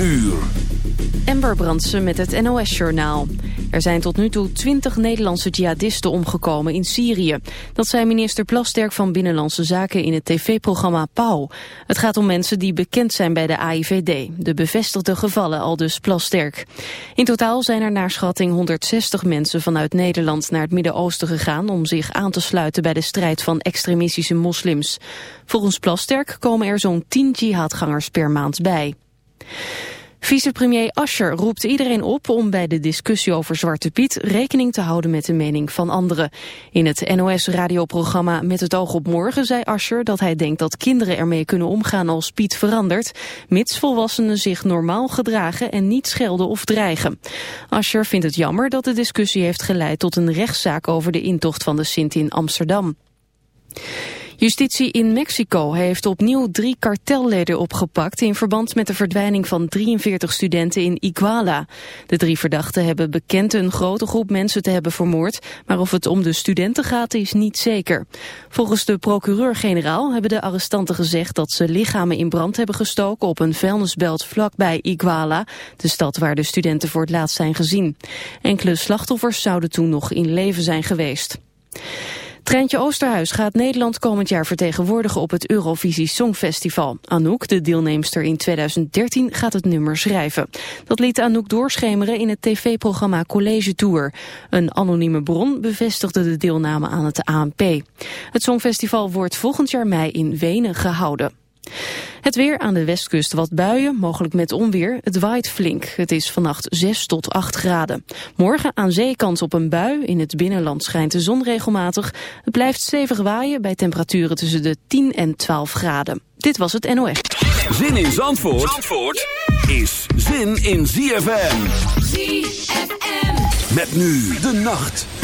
Uur. Ember Brandsen met het NOS-journaal. Er zijn tot nu toe twintig Nederlandse jihadisten omgekomen in Syrië. Dat zei minister Plasterk van Binnenlandse Zaken in het tv-programma Pauw. Het gaat om mensen die bekend zijn bij de AIVD. De bevestigde gevallen al dus Plasterk. In totaal zijn er naar schatting 160 mensen vanuit Nederland naar het Midden-Oosten gegaan... om zich aan te sluiten bij de strijd van extremistische moslims. Volgens Plasterk komen er zo'n 10 jihadgangers per maand bij. Vicepremier Ascher roept iedereen op om bij de discussie over Zwarte Piet rekening te houden met de mening van anderen. In het NOS-radioprogramma Met het oog op morgen zei Ascher dat hij denkt dat kinderen ermee kunnen omgaan als Piet verandert, mits volwassenen zich normaal gedragen en niet schelden of dreigen. Ascher vindt het jammer dat de discussie heeft geleid tot een rechtszaak over de intocht van de Sint in Amsterdam. Justitie in Mexico heeft opnieuw drie kartelleden opgepakt in verband met de verdwijning van 43 studenten in Iguala. De drie verdachten hebben bekend een grote groep mensen te hebben vermoord, maar of het om de studenten gaat is niet zeker. Volgens de procureur-generaal hebben de arrestanten gezegd dat ze lichamen in brand hebben gestoken op een vuilnisbelt vlakbij Iguala, de stad waar de studenten voor het laatst zijn gezien. Enkele slachtoffers zouden toen nog in leven zijn geweest. Treintje Oosterhuis gaat Nederland komend jaar vertegenwoordigen op het Eurovisie Songfestival. Anouk, de deelnemster in 2013, gaat het nummer schrijven. Dat liet Anouk doorschemeren in het tv-programma College Tour. Een anonieme bron bevestigde de deelname aan het ANP. Het Songfestival wordt volgend jaar mei in Wenen gehouden. Het weer aan de westkust wat buien, mogelijk met onweer. Het waait flink. Het is vannacht 6 tot 8 graden. Morgen aan zee kans op een bui. In het binnenland schijnt de zon regelmatig. Het blijft stevig waaien bij temperaturen tussen de 10 en 12 graden. Dit was het NOS. Zin in Zandvoort, Zandvoort is zin in ZFM. ZFM. Met nu de nacht.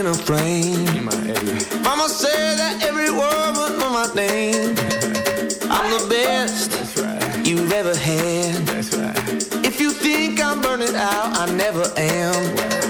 In a plane. Mama said that every word was on my name. I'm the best right. you've ever had. Right. If you think I'm burning out, I never am.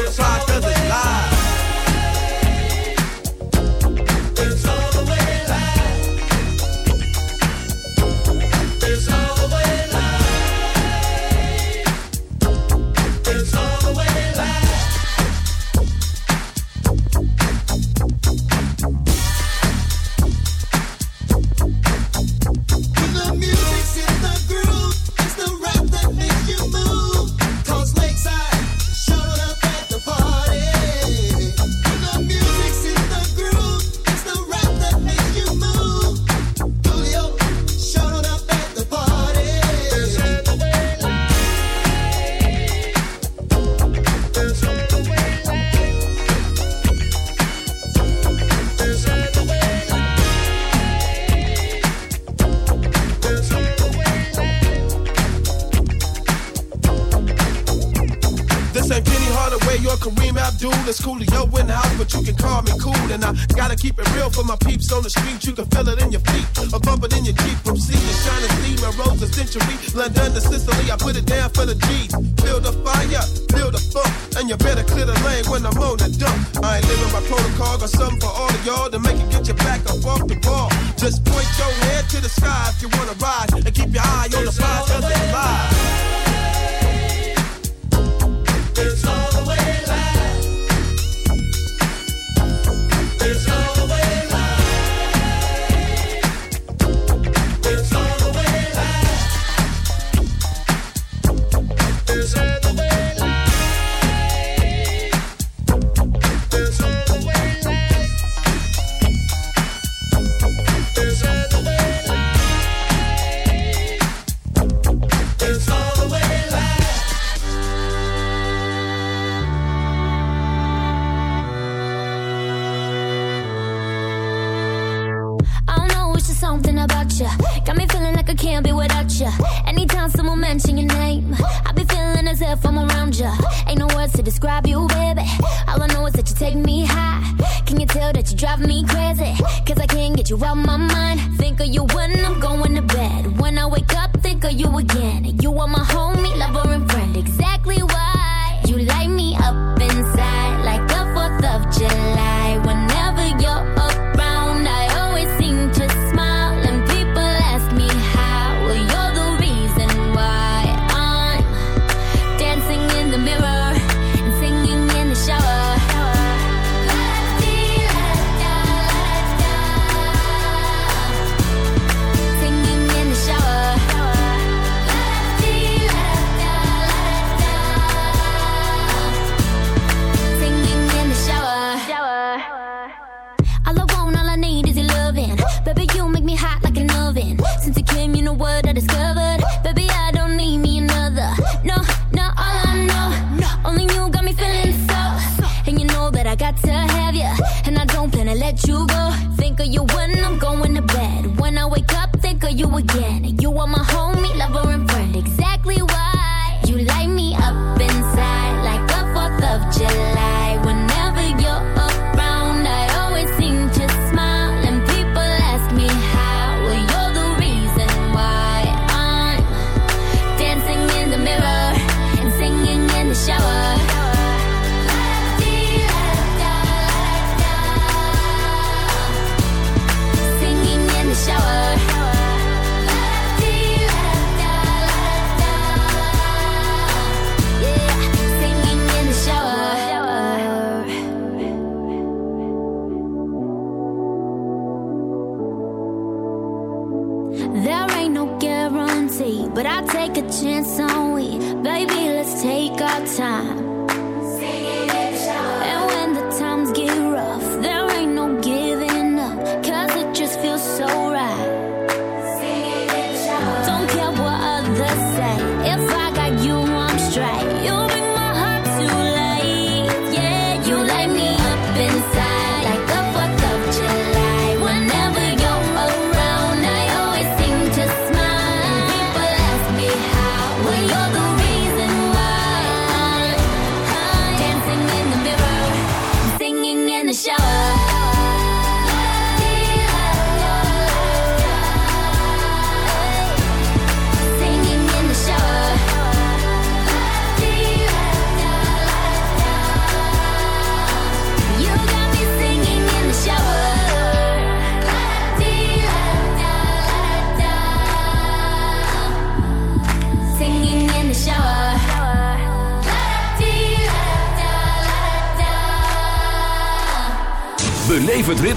real for my peeps on the street. You can feel it in your feet, or bump it in your Jeep. From sea to shining steam and rose a century. London to Sicily, I put it down for the G's. Build the fire, build the funk, and you better clear the lane when I'm on the dump. I ain't living by protocol, got something for all of y'all to make it get your back up off the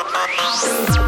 Thank you.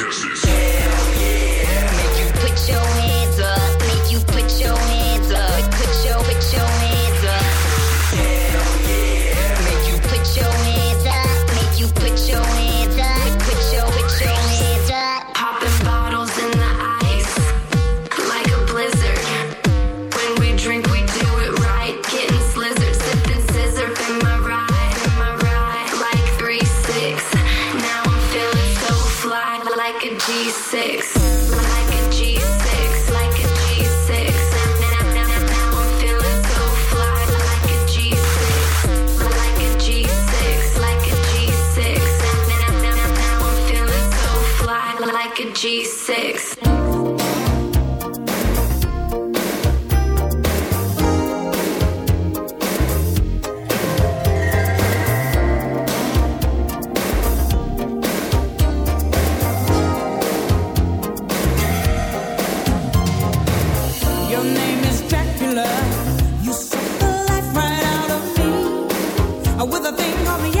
with a thing on the